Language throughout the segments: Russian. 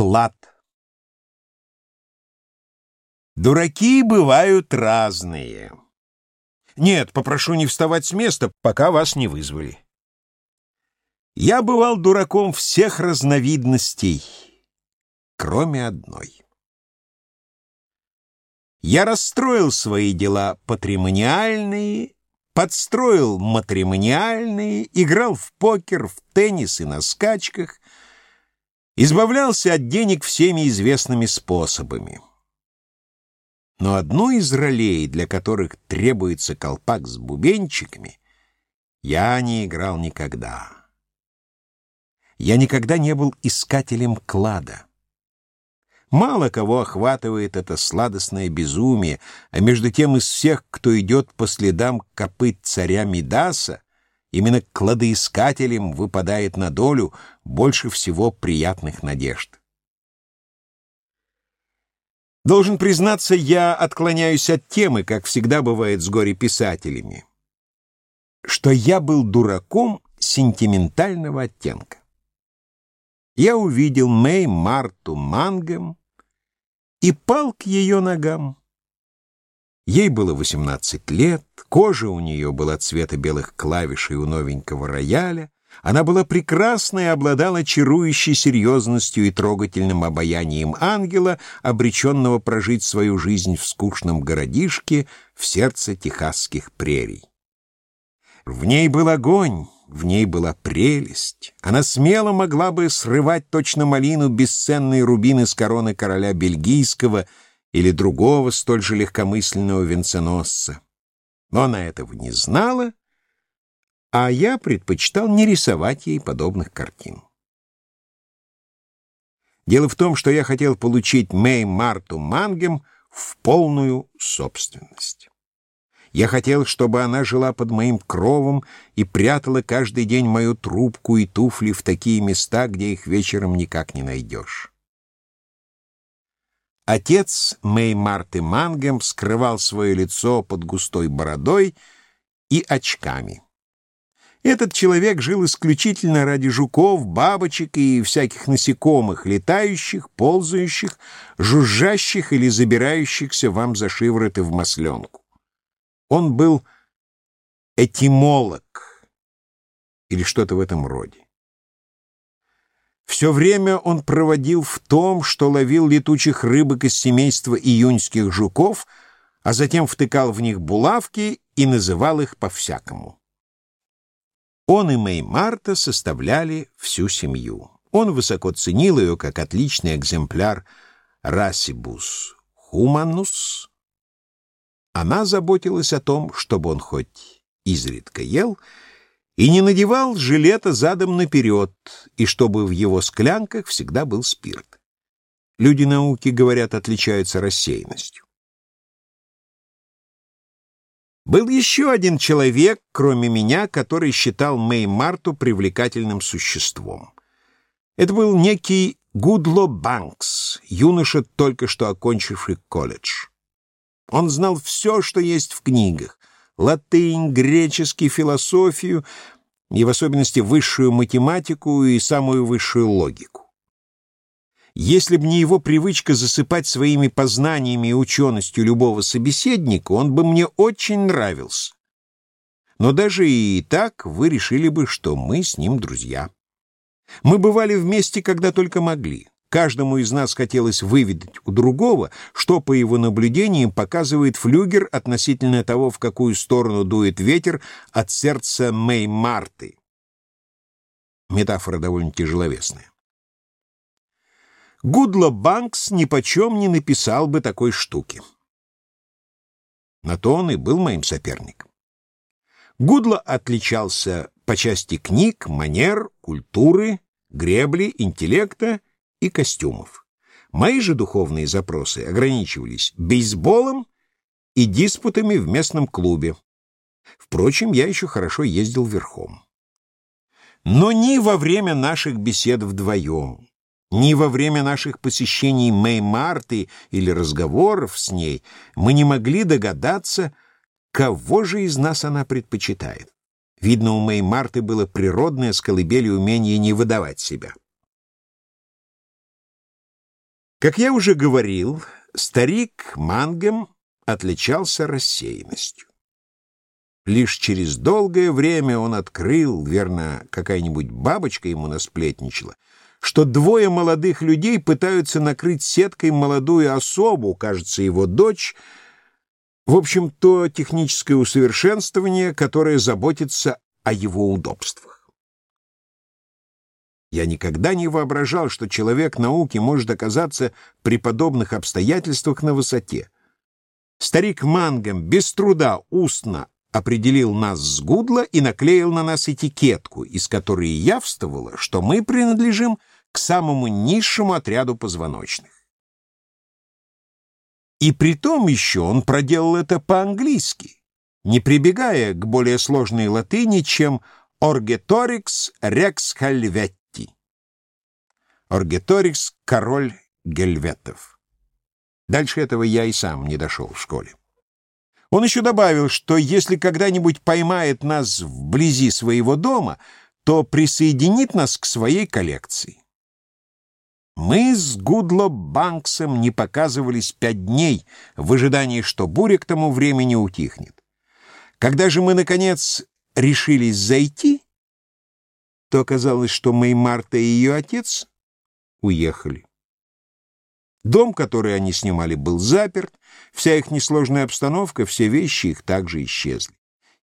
Клад. Дураки бывают разные. Нет, попрошу не вставать с места, пока вас не вызвали. Я бывал дураком всех разновидностей, кроме одной. Я расстроил свои дела патримониальные, подстроил матримониальные, играл в покер, в теннис и на скачках — избавлялся от денег всеми известными способами. Но одну из ролей, для которых требуется колпак с бубенчиками, я не играл никогда. Я никогда не был искателем клада. Мало кого охватывает это сладостное безумие, а между тем из всех, кто идет по следам копыт царя Мидаса, Именно кладоискателям выпадает на долю больше всего приятных надежд. Должен признаться, я отклоняюсь от темы, как всегда бывает с горе-писателями, что я был дураком сентиментального оттенка. Я увидел Мэй Марту Мангем и пал к ее ногам. Ей было 18 лет, кожа у нее была цвета белых клавишей у новенького рояля, она была прекрасна и обладала чарующей серьезностью и трогательным обаянием ангела, обреченного прожить свою жизнь в скучном городишке в сердце техасских прерий. В ней был огонь, в ней была прелесть. Она смело могла бы срывать точно малину бесценные рубины с короны короля бельгийского — или другого столь же легкомысленного венценосца. Но она этого не знала, а я предпочитал не рисовать ей подобных картин. Дело в том, что я хотел получить Мэй Марту Мангем в полную собственность. Я хотел, чтобы она жила под моим кровом и прятала каждый день мою трубку и туфли в такие места, где их вечером никак не найдешь. Отец Мэй Марты Мангем скрывал свое лицо под густой бородой и очками. Этот человек жил исключительно ради жуков, бабочек и всяких насекомых, летающих, ползающих, жужжащих или забирающихся вам за шивороты в масленку. Он был этимолог или что-то в этом роде. Все время он проводил в том, что ловил летучих рыбок из семейства июньских жуков, а затем втыкал в них булавки и называл их по-всякому. Он и Мэй Марта составляли всю семью. Он высоко ценил ее как отличный экземпляр Расибус хуманус. Она заботилась о том, чтобы он хоть изредка ел, и не надевал жилета задом наперед, и чтобы в его склянках всегда был спирт. Люди науки, говорят, отличаются рассеянностью. Был еще один человек, кроме меня, который считал Мэй Марту привлекательным существом. Это был некий Гудло Банкс, юноша, только что окончивший колледж. Он знал все, что есть в книгах, латынь, греческий, философию и в особенности высшую математику и самую высшую логику. Если б не его привычка засыпать своими познаниями и ученостью любого собеседника, он бы мне очень нравился. Но даже и так вы решили бы, что мы с ним друзья. Мы бывали вместе, когда только могли. Каждому из нас хотелось выведать у другого, что, по его наблюдениям, показывает флюгер относительно того, в какую сторону дует ветер от сердца Мэй Марты. Метафора довольно тяжеловесная. Гудло Банкс нипочем не написал бы такой штуки. На то он и был моим соперником. Гудло отличался по части книг, манер, культуры, гребли, интеллекта и костюмов. Мои же духовные запросы ограничивались бейсболом и диспутами в местном клубе. Впрочем, я еще хорошо ездил верхом. Но ни во время наших бесед вдвоем, ни во время наших посещений Мэй Марты или разговоров с ней мы не могли догадаться, кого же из нас она предпочитает. Видно, у Мэй Марты было природное с колыбели умение не выдавать себя. Как я уже говорил, старик Мангем отличался рассеянностью. Лишь через долгое время он открыл, верно, какая-нибудь бабочка ему насплетничала, что двое молодых людей пытаются накрыть сеткой молодую особу, кажется, его дочь, в общем, то техническое усовершенствование, которое заботится о его удобствах. Я никогда не воображал, что человек науки может оказаться при подобных обстоятельствах на высоте. Старик Мангом без труда устно определил нас с Гудла и наклеил на нас этикетку, из которой явствовало, что мы принадлежим к самому низшему отряду позвоночных. И при том еще он проделал это по-английски, не прибегая к более сложной латыни, чем «Оргеторикс рекс хальвет». Оргеторикс — король гельветов. Дальше этого я и сам не дошел в школе. Он еще добавил, что если когда-нибудь поймает нас вблизи своего дома, то присоединит нас к своей коллекции. Мы с Гудло Банксом не показывались пять дней в ожидании, что буря к тому времени утихнет. Когда же мы, наконец, решились зайти, то оказалось, что Марта и ее отец уехали. Дом, который они снимали, был заперт, вся их несложная обстановка, все вещи их также исчезли.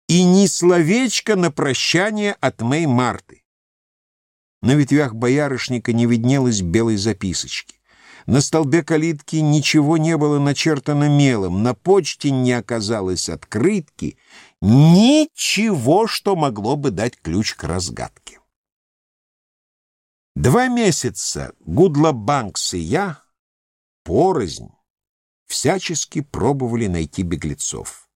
И ни словечко на прощание от Мэй Марты. На ветвях боярышника не виднелось белой записочки. На столбе калитки ничего не было начертано мелом, на почте не оказалось открытки, ничего, что могло бы дать ключ к разгадке. Два месяца Гудла Банкс и я, порознь, всячески пробовали найти беглецов.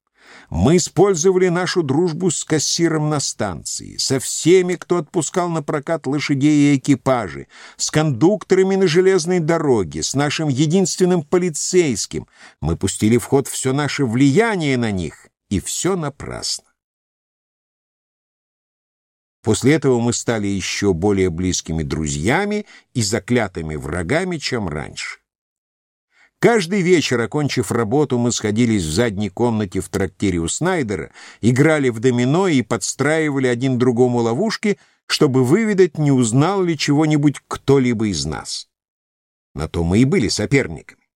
Мы использовали нашу дружбу с кассиром на станции, со всеми, кто отпускал на прокат лошадей и экипажи, с кондукторами на железной дороге, с нашим единственным полицейским. Мы пустили в ход все наше влияние на них, и все напрасно. После этого мы стали еще более близкими друзьями и заклятыми врагами, чем раньше. Каждый вечер, окончив работу, мы сходились в задней комнате в трактире у Снайдера, играли в домино и подстраивали один другому ловушки, чтобы выведать, не узнал ли чего-нибудь кто-либо из нас. На то мы и были соперниками.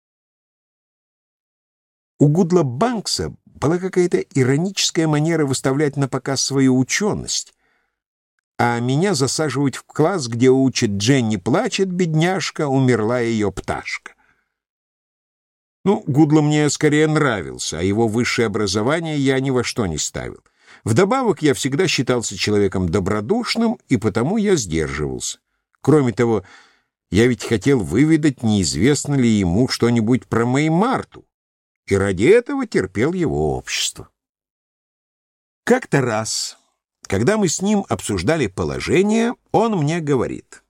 У Гудла Банкса была какая-то ироническая манера выставлять на показ свою ученость, а меня засаживать в класс, где учит Дженни плачет, бедняжка, умерла ее пташка. Ну, Гудло мне скорее нравился, а его высшее образование я ни во что не ставил. Вдобавок, я всегда считался человеком добродушным, и потому я сдерживался. Кроме того, я ведь хотел выведать, неизвестно ли ему что-нибудь про Марту, и ради этого терпел его общество. Как-то раз когда мы с ним обсуждали положение, он мне говорит,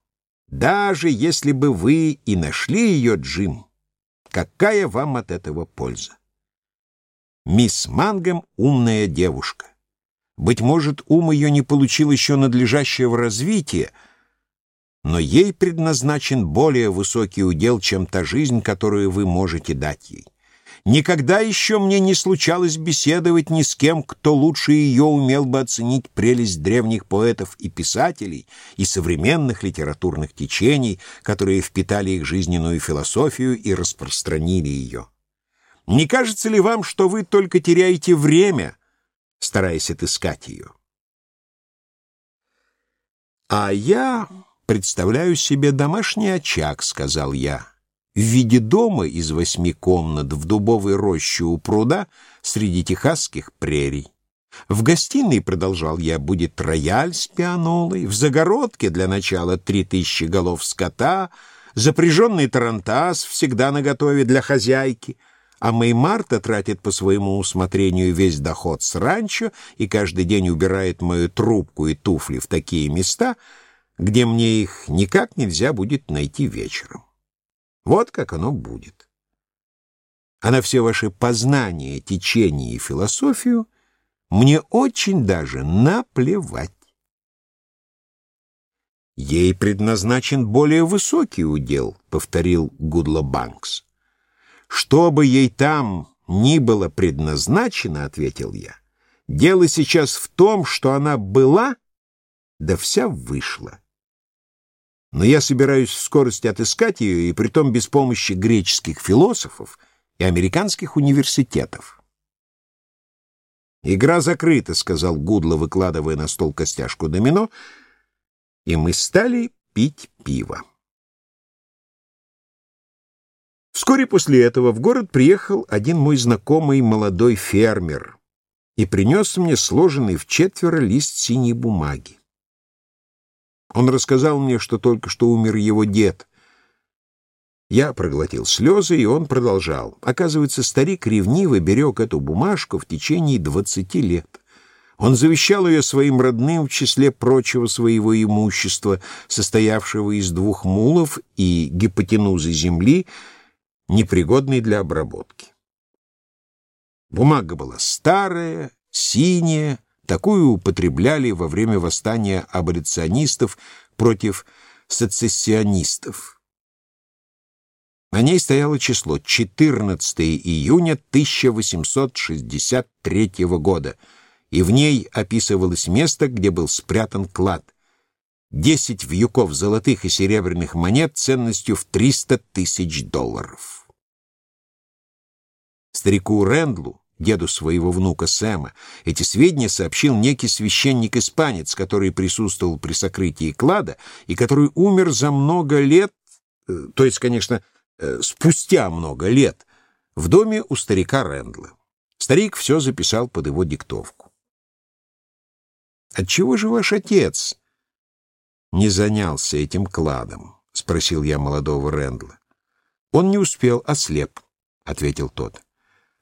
«Даже если бы вы и нашли ее, Джим, какая вам от этого польза? Мисс Мангем — умная девушка. Быть может, ум ее не получил еще надлежащего развития, но ей предназначен более высокий удел, чем та жизнь, которую вы можете дать ей. Никогда еще мне не случалось беседовать ни с кем, кто лучше ее умел бы оценить прелесть древних поэтов и писателей и современных литературных течений, которые впитали их жизненную философию и распространили ее. Не кажется ли вам, что вы только теряете время, стараясь отыскать ее? А я представляю себе домашний очаг, сказал я в виде дома из восьми комнат в дубовой роще у пруда среди техасских прерий. В гостиной, продолжал я, будет рояль с пианолой, в загородке для начала три тысячи голов скота, запряженный тарантас всегда наготове для хозяйки, а Марта тратит по своему усмотрению весь доход с ранчо и каждый день убирает мою трубку и туфли в такие места, где мне их никак нельзя будет найти вечером. Вот как оно будет. А на все ваши познания, течения и философию мне очень даже наплевать. Ей предназначен более высокий удел, повторил Гудло Банкс. Что бы ей там ни было предназначено, ответил я, дело сейчас в том, что она была, да вся вышла. Но я собираюсь в скорости отыскать ее, и притом без помощи греческих философов и американских университетов. «Игра закрыта», — сказал Гудло, выкладывая на стол костяшку домино, и мы стали пить пиво. Вскоре после этого в город приехал один мой знакомый молодой фермер и принес мне сложенный в четверо лист синей бумаги. Он рассказал мне, что только что умер его дед. Я проглотил слезы, и он продолжал. Оказывается, старик ревниво берег эту бумажку в течение двадцати лет. Он завещал ее своим родным в числе прочего своего имущества, состоявшего из двух мулов и гипотенузы земли, непригодной для обработки. Бумага была старая, синяя, Такую употребляли во время восстания аболиционистов против сецессионистов. На ней стояло число 14 июня 1863 года, и в ней описывалось место, где был спрятан клад. Десять вьюков золотых и серебряных монет ценностью в 300 тысяч долларов. Старику Рендлу деду своего внука Сэма. Эти сведения сообщил некий священник-испанец, который присутствовал при сокрытии клада и который умер за много лет, э, то есть, конечно, э, спустя много лет, в доме у старика Рэндла. Старик все записал под его диктовку. «Отчего же ваш отец не занялся этим кладом?» — спросил я молодого Рэндла. «Он не успел, ослеп», — ответил тот.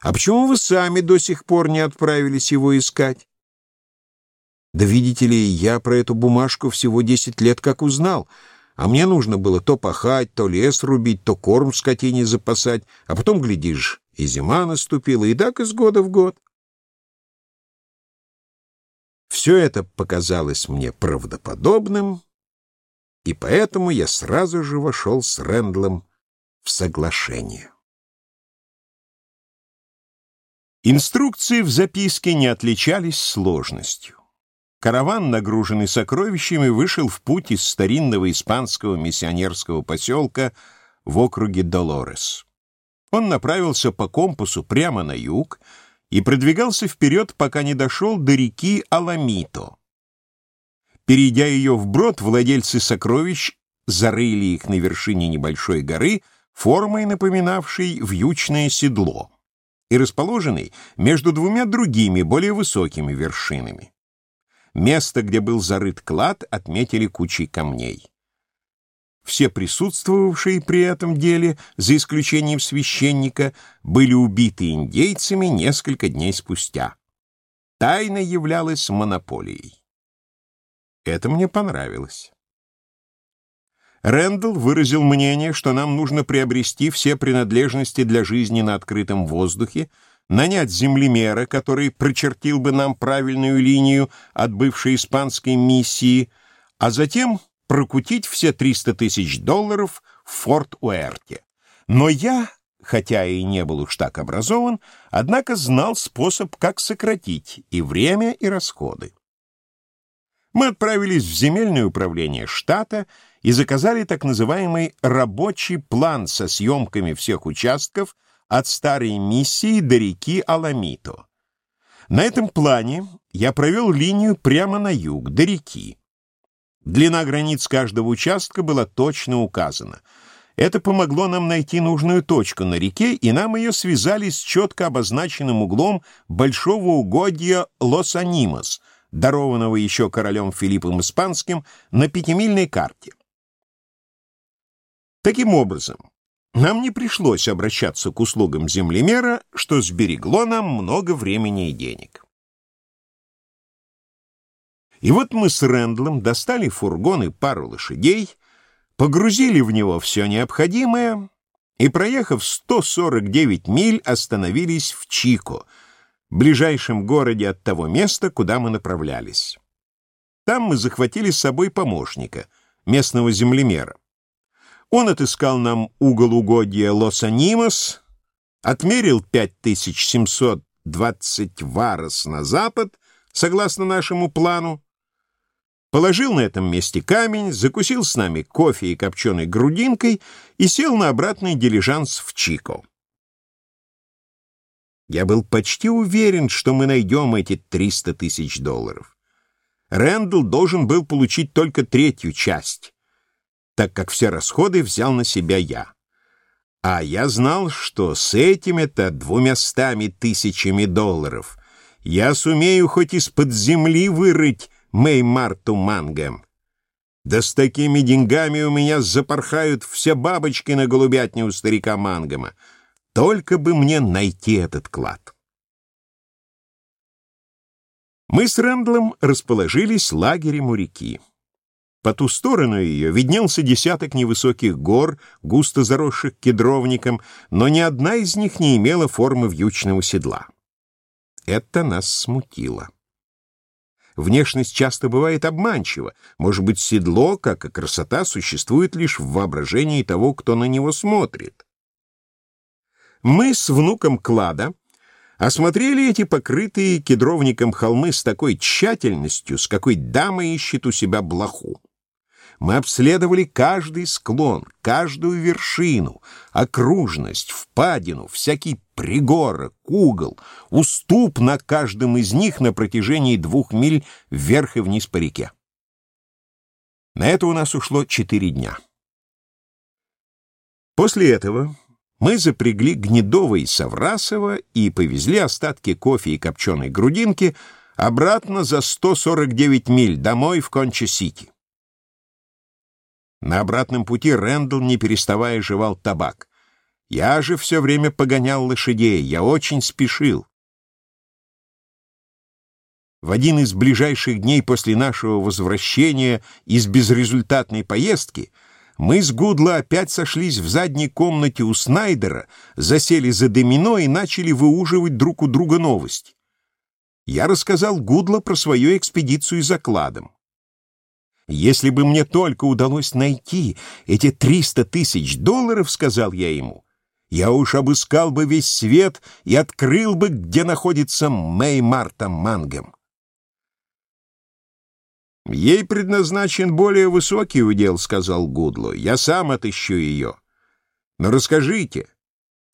А почему вы сами до сих пор не отправились его искать? Да видите ли, я про эту бумажку всего десять лет как узнал, а мне нужно было то пахать, то лес рубить, то корм скотине запасать, а потом, глядишь, и зима наступила, и так из года в год. Все это показалось мне правдоподобным, и поэтому я сразу же вошел с Рэндлом в соглашение. Инструкции в записке не отличались сложностью. Караван, нагруженный сокровищами, вышел в путь из старинного испанского миссионерского поселка в округе Долорес. Он направился по компасу прямо на юг и продвигался вперед, пока не дошел до реки Аламито. Перейдя ее вброд, владельцы сокровищ зарыли их на вершине небольшой горы, формой напоминавшей вьючное седло и расположенный между двумя другими, более высокими вершинами. Место, где был зарыт клад, отметили кучей камней. Все присутствовавшие при этом деле, за исключением священника, были убиты индейцами несколько дней спустя. Тайна являлась монополией. Это мне понравилось. Рэндалл выразил мнение, что нам нужно приобрести все принадлежности для жизни на открытом воздухе, нанять землемера, который прочертил бы нам правильную линию от бывшей испанской миссии, а затем прокутить все 300 тысяч долларов в Форт Уэрте. Но я, хотя и не был уж так образован, однако знал способ, как сократить и время, и расходы. Мы отправились в земельное управление штата и заказали так называемый рабочий план со съемками всех участков от старой миссии до реки Аламито. На этом плане я провел линию прямо на юг, до реки. Длина границ каждого участка была точно указана. Это помогло нам найти нужную точку на реке, и нам ее связали с четко обозначенным углом большого угодья Лос-Анимос, дарованного еще королем Филиппом Испанским на пятимильной карте. Таким образом, нам не пришлось обращаться к услугам землемера, что сберегло нам много времени и денег. И вот мы с Рэндлом достали фургон и пару лошадей, погрузили в него все необходимое и, проехав 149 миль, остановились в Чико, ближайшем городе от того места, куда мы направлялись. Там мы захватили с собой помощника — местного землемера. Он отыскал нам угол угодья Лос-Анимос, отмерил 5720 варос на запад, согласно нашему плану, положил на этом месте камень, закусил с нами кофе и копченой грудинкой и сел на обратный дилижанс в Чико. Я был почти уверен, что мы найдем эти 300 тысяч долларов. Рэндалл должен был получить только третью часть, так как все расходы взял на себя я. А я знал, что с этими-то двумястами тысячами долларов я сумею хоть из-под земли вырыть Мэй Марту Мангем. Да с такими деньгами у меня запорхают все бабочки на голубятне у старика Мангема. Только бы мне найти этот клад. Мы с Рэндлом расположились лагерем у реки. По ту сторону ее виднелся десяток невысоких гор, густо заросших кедровником, но ни одна из них не имела формы вьючного седла. Это нас смутило. Внешность часто бывает обманчива. Может быть, седло, как и красота, существует лишь в воображении того, кто на него смотрит. Мы с внуком Клада осмотрели эти покрытые кедровником холмы с такой тщательностью, с какой дама ищет у себя блоху. Мы обследовали каждый склон, каждую вершину, окружность, впадину, всякий пригорок, угол, уступ на каждом из них на протяжении двух миль вверх и вниз по реке. На это у нас ушло четыре дня. После этого мы запрягли Гнедова и Саврасова и повезли остатки кофе и копченой грудинки обратно за 149 миль домой в Конча-Сити. На обратном пути Рэндалл, не переставая, жевал табак. Я же все время погонял лошадей, я очень спешил. В один из ближайших дней после нашего возвращения из безрезультатной поездки мы с Гудло опять сошлись в задней комнате у Снайдера, засели за домино и начали выуживать друг у друга новости. Я рассказал Гудло про свою экспедицию за кладом. «Если бы мне только удалось найти эти триста тысяч долларов, — сказал я ему, — я уж обыскал бы весь свет и открыл бы, где находится Мэй Марта Мангем». «Ей предназначен более высокий удел», — сказал Гудло. «Я сам отыщу ее. Но расскажите,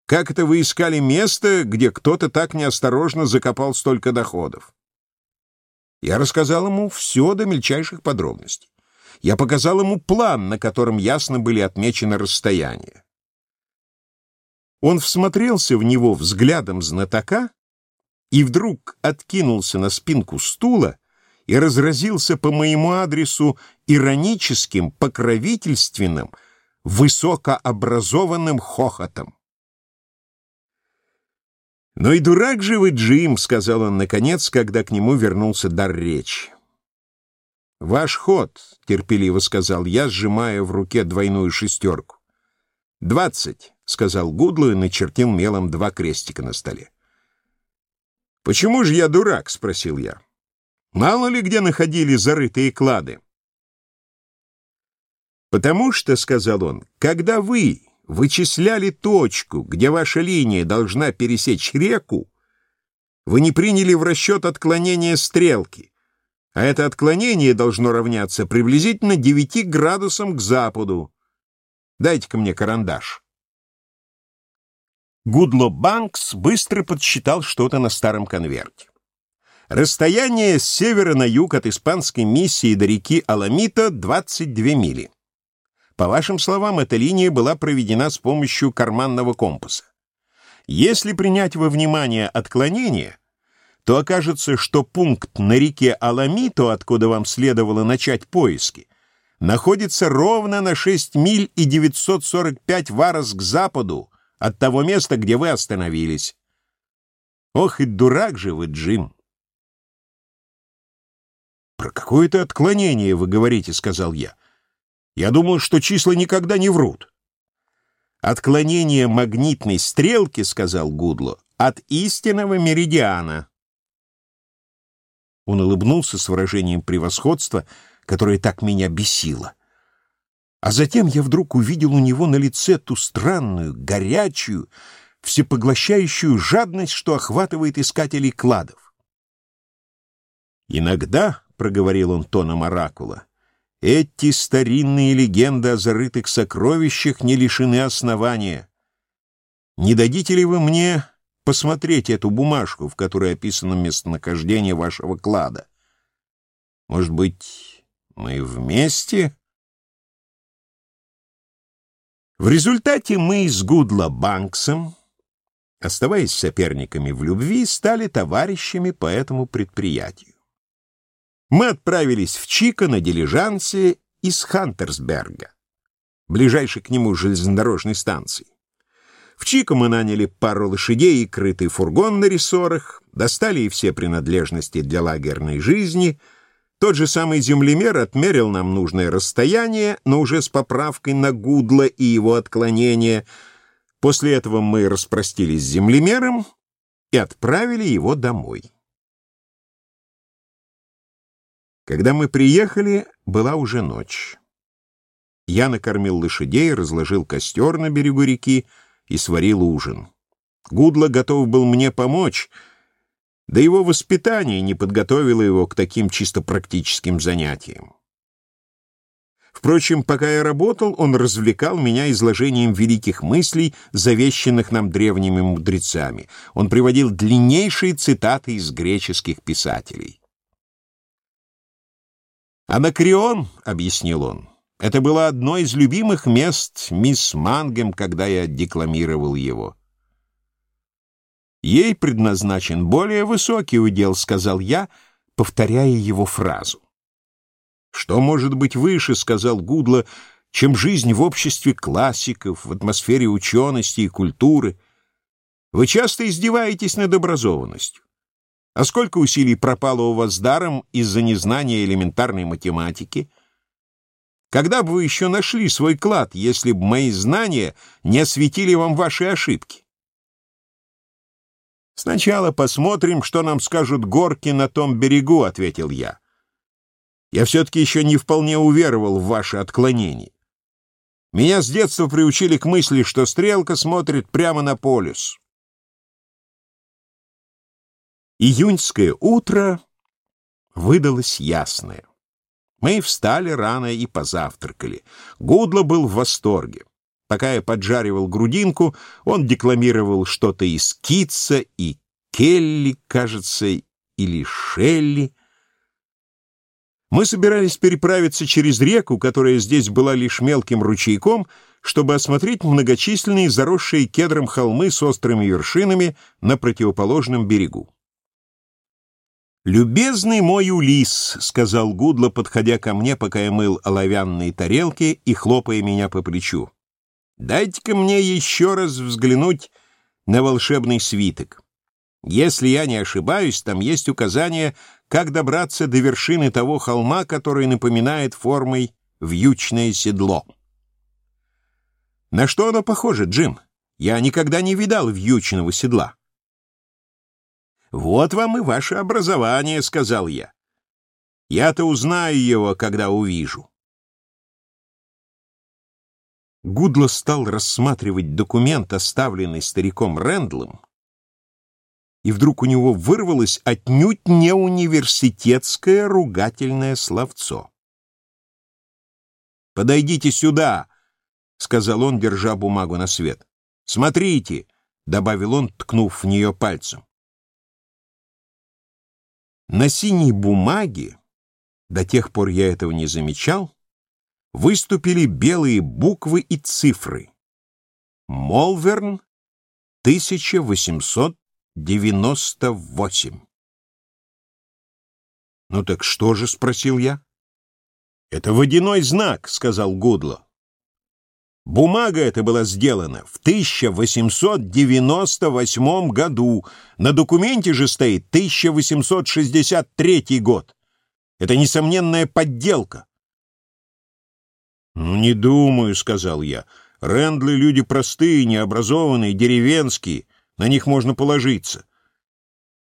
как это вы искали место, где кто-то так неосторожно закопал столько доходов?» Я рассказал ему все до мельчайших подробностей. Я показал ему план, на котором ясно были отмечены расстояния. Он всмотрелся в него взглядом знатока и вдруг откинулся на спинку стула и разразился по моему адресу ироническим, покровительственным, высокообразованным хохотом. «Ну и дурак же вы, Джим», — сказал он наконец, когда к нему вернулся дар речи. «Ваш ход», — терпеливо сказал я, сжимая в руке двойную шестерку. «Двадцать», — сказал Гудло и начертил мелом два крестика на столе. «Почему же я дурак?» — спросил я. «Мало ли где находили зарытые клады?» «Потому что», — сказал он, — «когда вы вычисляли точку, где ваша линия должна пересечь реку, вы не приняли в расчет отклонение стрелки, а это отклонение должно равняться приблизительно 9 градусам к западу. Дайте-ка мне карандаш. Гудло Банкс быстро подсчитал что-то на старом конверте. Расстояние с севера на юг от испанской миссии до реки Аламита — 22 мили. По вашим словам, эта линия была проведена с помощью карманного компаса. Если принять во внимание отклонение, то окажется, что пункт на реке Аламито, откуда вам следовало начать поиски, находится ровно на 6 миль и 945 варос к западу от того места, где вы остановились. Ох и дурак же вы, Джим! «Про какое-то отклонение вы говорите», — сказал я. Я думал, что числа никогда не врут. Отклонение магнитной стрелки, сказал Гудло, от истинного меридиана. Он улыбнулся с выражением превосходства, которое так меня бесило. А затем я вдруг увидел у него на лице ту странную, горячую, всепоглощающую жадность, что охватывает искателей кладов. «Иногда», — проговорил он тоном оракула, — «эти старинные легенды о зарытых сокровищах не лишены основания. Не дадите ли вы мне посмотреть эту бумажку, в которой описано местонахождение вашего клада? Может быть, мы вместе?» В результате мы с Гудла Банксом, оставаясь соперниками в любви, стали товарищами по этому предприятию. Мы отправились в Чико на дилижансе из Хантерсберга, ближайшей к нему железнодорожной станции. В Чико мы наняли пару лошадей и крытый фургон на рессорах, достали и все принадлежности для лагерной жизни — тот же самый землемер отмерил нам нужное расстояние, но уже с поправкой на гудло и его отклонение. После этого мы распростились с землемером и отправили его домой. Когда мы приехали, была уже ночь. Я накормил лошадей, разложил костер на берегу реки и сварил ужин. Гудло готов был мне помочь — да его воспитание не подготовило его к таким чисто практическим занятиям. Впрочем, пока я работал, он развлекал меня изложением великих мыслей, завещанных нам древними мудрецами. Он приводил длиннейшие цитаты из греческих писателей. «Анакреон», — объяснил он, — это было одно из любимых мест мисс Мангем, когда я декламировал его. Ей предназначен более высокий удел, сказал я, повторяя его фразу. Что может быть выше, сказал Гудло, чем жизнь в обществе классиков, в атмосфере учености и культуры? Вы часто издеваетесь над образованностью. А сколько усилий пропало у вас даром из-за незнания элементарной математики? Когда бы вы еще нашли свой клад, если бы мои знания не осветили вам ваши ошибки? «Сначала посмотрим, что нам скажут горки на том берегу», — ответил я. «Я все-таки еще не вполне уверовал в ваше отклонение. Меня с детства приучили к мысли, что стрелка смотрит прямо на полюс». Июньское утро выдалось ясное. Мы встали рано и позавтракали. Гудло был в восторге. Пока я поджаривал грудинку, он декламировал что-то из Китса и Келли, кажется, или Шелли. Мы собирались переправиться через реку, которая здесь была лишь мелким ручейком, чтобы осмотреть многочисленные заросшие кедром холмы с острыми вершинами на противоположном берегу. «Любезный мой Улис», — сказал Гудло, подходя ко мне, пока я мыл оловянные тарелки и хлопая меня по плечу. Дайте-ка мне еще раз взглянуть на волшебный свиток. Если я не ошибаюсь, там есть указание, как добраться до вершины того холма, который напоминает формой вьючное седло. На что оно похоже, Джим? Я никогда не видал вьючного седла. «Вот вам и ваше образование», — сказал я. «Я-то узнаю его, когда увижу». Гудло стал рассматривать документ, оставленный стариком Рэндлом, и вдруг у него вырвалось отнюдь не университетское ругательное словцо. «Подойдите сюда!» — сказал он, держа бумагу на свет. «Смотрите!» — добавил он, ткнув в нее пальцем. На синей бумаге, до тех пор я этого не замечал, выступили белые буквы и цифры. Молверн, 1898. «Ну так что же?» — спросил я. «Это водяной знак», — сказал Гудло. Бумага эта была сделана в 1898 году. На документе же стоит 1863 год. Это несомненная подделка. «Ну, не думаю», — сказал я. «Рэндли — люди простые, необразованные, деревенские. На них можно положиться.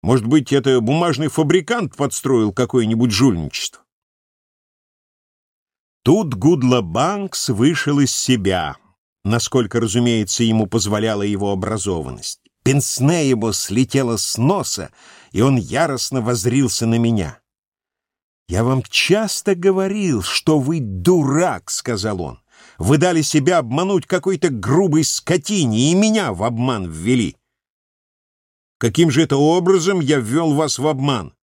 Может быть, это бумажный фабрикант подстроил какое-нибудь жульничество?» Тут Гудла Банкс вышел из себя, насколько, разумеется, ему позволяла его образованность. Пенсне его слетело с носа, и он яростно возрился на меня. «Я вам часто говорил, что вы дурак», — сказал он. «Вы дали себя обмануть какой-то грубой скотине, и меня в обман ввели». «Каким же это образом я ввел вас в обман?»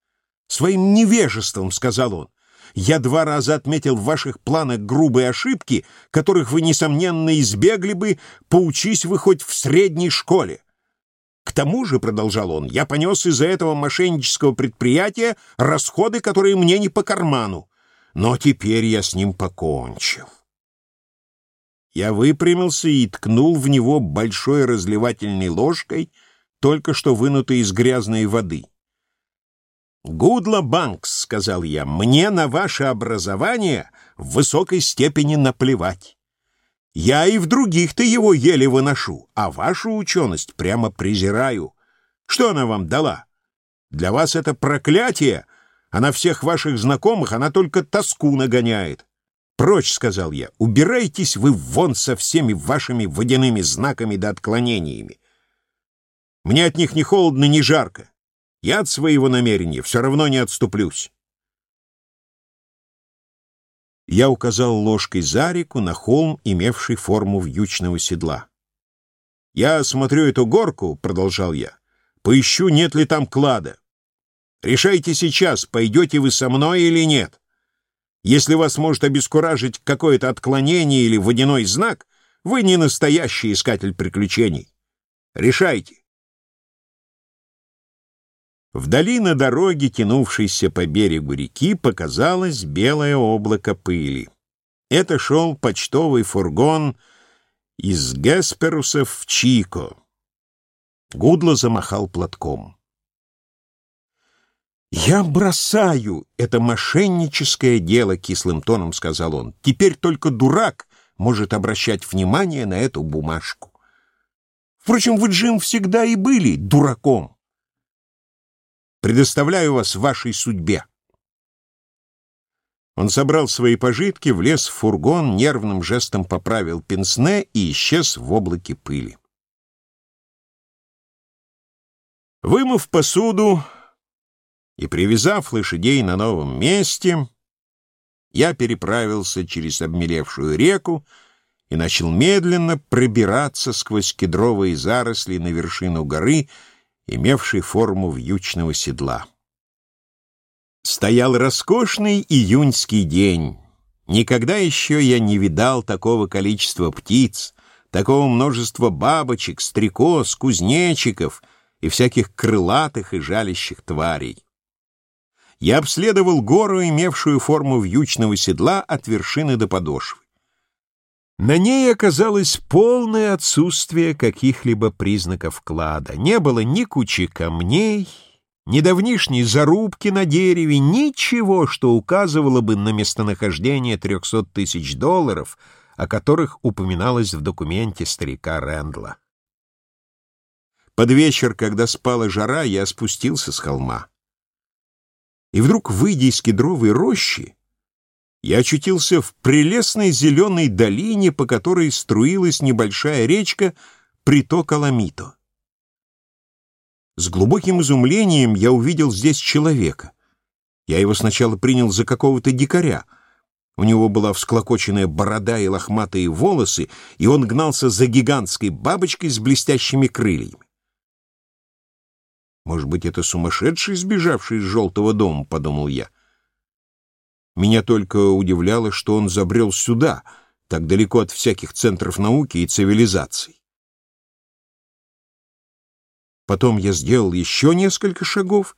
«Своим невежеством», — сказал он. «Я два раза отметил в ваших планах грубые ошибки, которых вы, несомненно, избегли бы, поучись вы хоть в средней школе. К тому же, — продолжал он, — я понес из-за этого мошеннического предприятия расходы, которые мне не по карману. Но теперь я с ним покончил. Я выпрямился и ткнул в него большой разливательной ложкой, только что вынутой из грязной воды. «Гудла Банкс», — сказал я, — «мне на ваше образование в высокой степени наплевать. Я и в других-то его еле выношу, а вашу ученость прямо презираю. Что она вам дала? Для вас это проклятие, а на всех ваших знакомых она только тоску нагоняет. «Прочь», — сказал я, — «убирайтесь вы вон со всеми вашими водяными знаками да отклонениями. Мне от них ни холодно, ни жарко. Я от своего намерения все равно не отступлюсь». Я указал ложкой за реку на холм, имевший форму вьючного седла. «Я смотрю эту горку», — продолжал я, — «поищу, нет ли там клада. Решайте сейчас, пойдете вы со мной или нет. Если вас может обескуражить какое-то отклонение или водяной знак, вы не настоящий искатель приключений. Решайте». Вдали на дороге, тянувшейся по берегу реки, показалось белое облако пыли. Это шел почтовый фургон из Гесперуса в Чико. Гудло замахал платком. «Я бросаю это мошенническое дело», — кислым тоном сказал он. «Теперь только дурак может обращать внимание на эту бумажку. Впрочем, вы, Джим, всегда и были дураком. Предоставляю вас вашей судьбе. Он собрал свои пожитки, влез в фургон, нервным жестом поправил пенсне и исчез в облаке пыли. Вымыв посуду и привязав лошадей на новом месте, я переправился через обмелевшую реку и начал медленно пробираться сквозь кедровые заросли на вершину горы, имевший форму вьючного седла. Стоял роскошный июньский день. Никогда еще я не видал такого количества птиц, такого множества бабочек, стрекоз, кузнечиков и всяких крылатых и жалящих тварей. Я обследовал гору, имевшую форму вьючного седла от вершины до подошвы. На ней оказалось полное отсутствие каких-либо признаков клада. Не было ни кучи камней, ни давнишней зарубки на дереве, ничего, что указывало бы на местонахождение трехсот тысяч долларов, о которых упоминалось в документе старика Рэндла. Под вечер, когда спала жара, я спустился с холма. И вдруг, выйдя из кедровой рощи, я очутился в прелестной зеленой долине, по которой струилась небольшая речка, приток Аламито. С глубоким изумлением я увидел здесь человека. Я его сначала принял за какого-то дикаря. У него была всклокоченная борода и лохматые волосы, и он гнался за гигантской бабочкой с блестящими крыльями. «Может быть, это сумасшедший, сбежавший из желтого дома?» — подумал я. Меня только удивляло, что он забрел сюда, так далеко от всяких центров науки и цивилизаций. Потом я сделал еще несколько шагов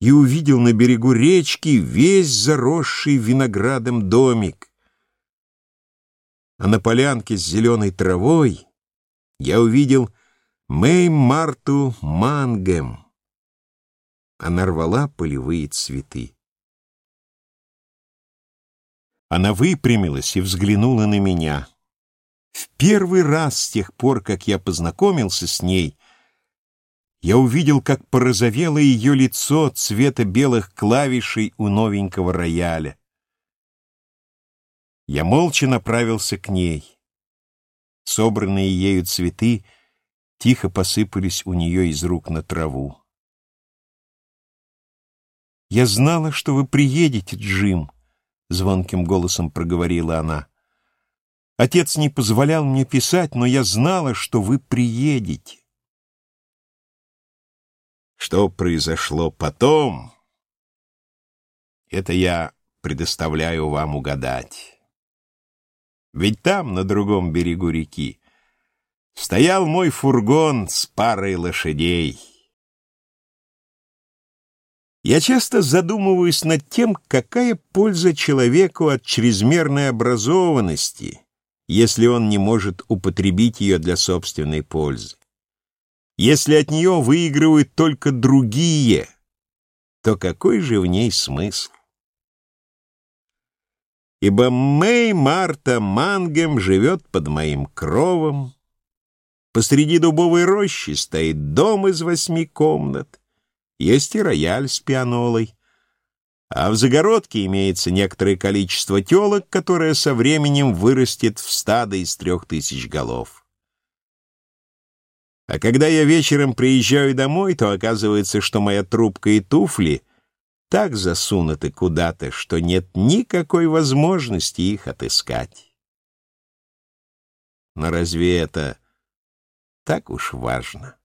и увидел на берегу речки весь заросший виноградом домик. А на полянке с зеленой травой я увидел Мэй Марту Мангем. Она рвала полевые цветы. Она выпрямилась и взглянула на меня. В первый раз с тех пор, как я познакомился с ней, я увидел, как порозовело ее лицо цвета белых клавишей у новенького рояля. Я молча направился к ней. Собранные ею цветы тихо посыпались у нее из рук на траву. «Я знала, что вы приедете, Джим», — звонким голосом проговорила она. «Отец не позволял мне писать, но я знала, что вы приедете». Что произошло потом, это я предоставляю вам угадать. Ведь там, на другом берегу реки, стоял мой фургон с парой лошадей. Я часто задумываюсь над тем, какая польза человеку от чрезмерной образованности, если он не может употребить ее для собственной пользы. Если от нее выигрывают только другие, то какой же в ней смысл? Ибо Мэй Марта Мангем живет под моим кровом, Посреди дубовой рощи стоит дом из восьми комнат, есть и рояль с пианолой, а в загородке имеется некоторое количество телок, которое со временем вырастет в стадо из трех тысяч голов. А когда я вечером приезжаю домой, то оказывается, что моя трубка и туфли так засунуты куда-то, что нет никакой возможности их отыскать. Но разве это так уж важно?